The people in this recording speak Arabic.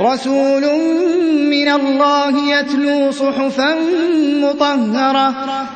رسول من الله يتلو صحفا مطهرة.